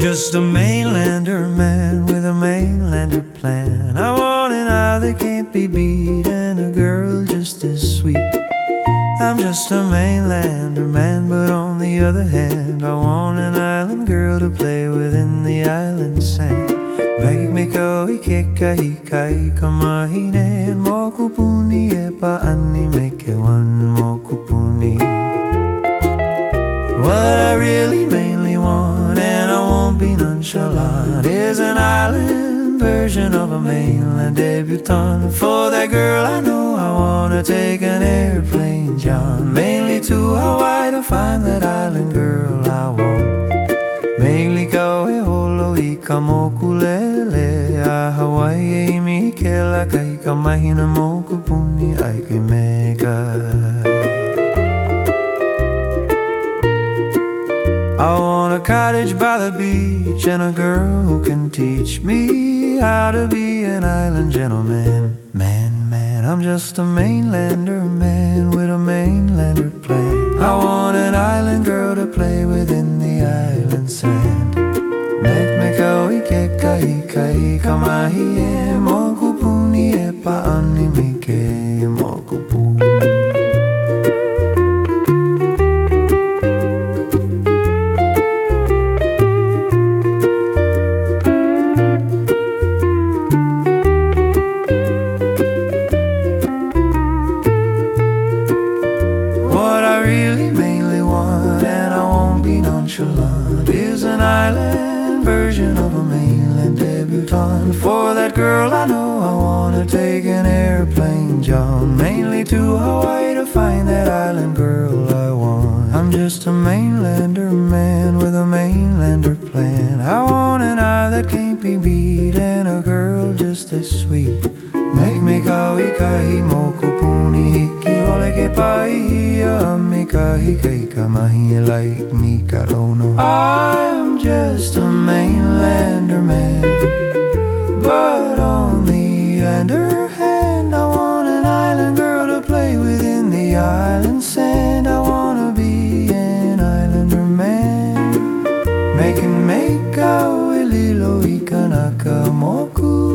just a mainlander man with a mainlander plan. I want an eye that can't be beat and a girl just as sweet. I'm just a mainlander man, but on the other hand, I want an island girl to play with in the island sand. Make me go ikeka hika ika mahine mokupuni e pa ani make one mokupuni. What I really nonchalant, is an island version of a mainland debutante. For that girl, I know I wanna take an airplane, John, mainly to Hawaii to find that island girl I want. Mainly go e holo i ka mokulele a Hawaii e mi ke la kai ka mahina ai mega. A cottage by the beach and a girl who can teach me how to be an island gentleman. Man, man, I'm just a mainlander man with a mainlander plan. I want an island girl to play with in the island sand. Make me go ike kai kai kamahi e moku puni e pa ke moku nonchalant, is an island version of a mainland debutante. For that girl, I know I wanna take an airplane, John, mainly to Hawaii to find that island girl I want. I'm just a mainlander man with a mainlander plan. I want an eye that can't be beat, and a girl just as sweet. Make me kawi kahi I'm just a mainlander man But on the other hand I want an island girl to play the island sand I wanna be an islander man Making make Lilo Ikanaka Moku